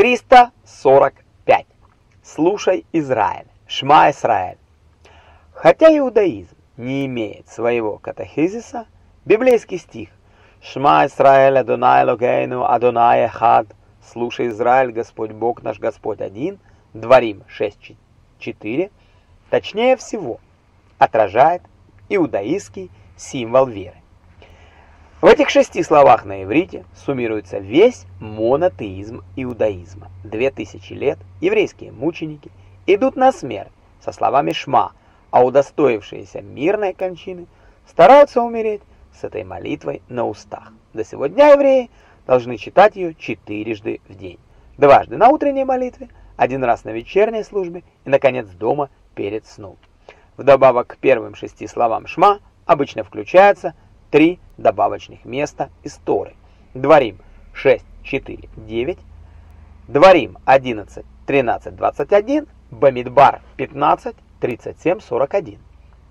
345. Слушай, Израиль, Шма Исраэль. Хотя иудаизм не имеет своего катехизиса, библейский стих «Шма Исраэль Адонай Логейну Адонай Эхад» «Слушай, Израиль, Господь Бог наш Господь один» Дворим 6.4 точнее всего отражает иудаистский символ веры. В этих шести словах на иврите суммируется весь монотеизм иудаизма. Две тысячи лет еврейские мученики идут на смерть со словами «шма», а удостоившиеся мирной кончины стараются умереть с этой молитвой на устах. До сегодня евреи должны читать ее четырежды в день. Дважды на утренней молитве, один раз на вечерней службе и, наконец, дома перед сном. Вдобавок к первым шести словам «шма» обычно включается три добавочных места из Торы. Дворим 6, 4, 9, Дворим 11, 13, 21, Бамидбар 15, 37, 41.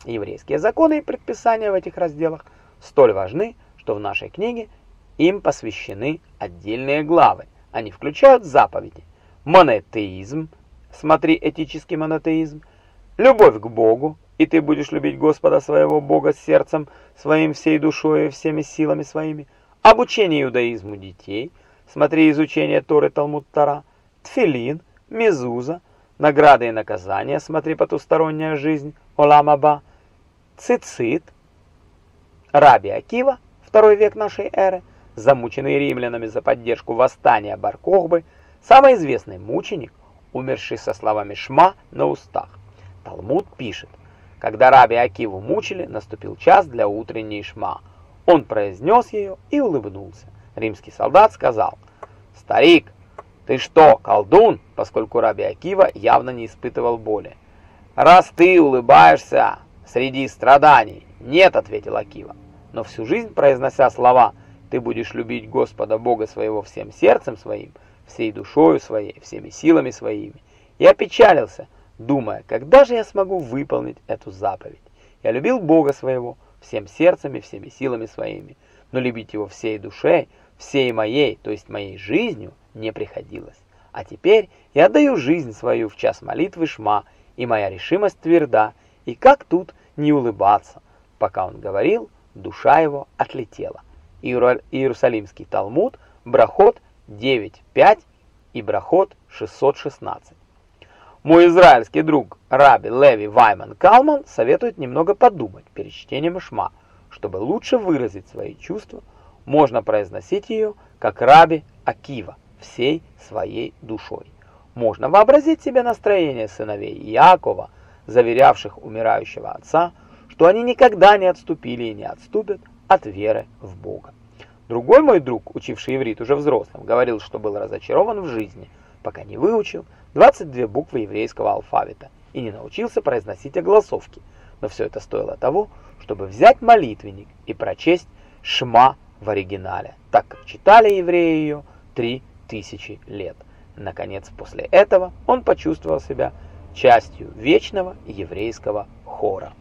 Еврейские законы и предписания в этих разделах столь важны, что в нашей книге им посвящены отдельные главы. Они включают заповеди. Монотеизм, смотри этический монотеизм, любовь к Богу, и ты будешь любить Господа своего Бога сердцем своим, всей душой и всеми силами своими. Обучение иудаизму детей, смотри изучение Торы Талмуд Тара, Тфилин, Мезуза, награды и наказания, смотри потусторонняя жизнь, Оламаба, Цицит, Раби Акива, второй век нашей эры, замученный римлянами за поддержку восстания Бар-Кохбы, самый известный мученик, умерший со словами «шма» на устах. Талмуд пишет, когда раби Акиву мучили, наступил час для утренней шма. Он произнес ее и улыбнулся. Римский солдат сказал, «Старик, ты что, колдун?» Поскольку раби Акива явно не испытывал боли. «Раз ты улыбаешься среди страданий!» «Нет», — ответил Акива. Но всю жизнь, произнося слова «Ты будешь любить Господа Бога своего всем сердцем своим, всей душою своей, всеми силами своими», я печалился, — думая, когда же я смогу выполнить эту заповедь. Я любил Бога своего всем сердцем и всеми силами своими, но любить его всей душой, всей моей, то есть моей жизнью, не приходилось. А теперь я отдаю жизнь свою в час молитвы Шма, и моя решимость тверда, и как тут не улыбаться? Пока он говорил, душа его отлетела. Иерусалимский Талмуд, Брахот 9.5 и Брахот 616. Мой израильский друг Раби Леви Вайман Калман советует немного подумать перед чтением Шма. Чтобы лучше выразить свои чувства, можно произносить ее как Раби Акива всей своей душой. Можно вообразить себе настроение сыновей Якова, заверявших умирающего отца, что они никогда не отступили и не отступят от веры в Бога. Другой мой друг, учивший иврит уже взрослым, говорил, что был разочарован в жизни, пока не выучил 22 буквы еврейского алфавита и не научился произносить огласовки. Но все это стоило того, чтобы взять молитвенник и прочесть «Шма» в оригинале, так как читали евреи ее три тысячи лет. Наконец, после этого он почувствовал себя частью вечного еврейского хора.